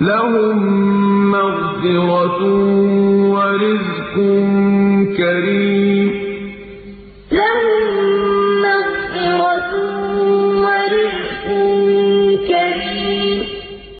لَّهُم مَّغْفِرَةٌ وَرِزْقٌ كَرِيمٌ.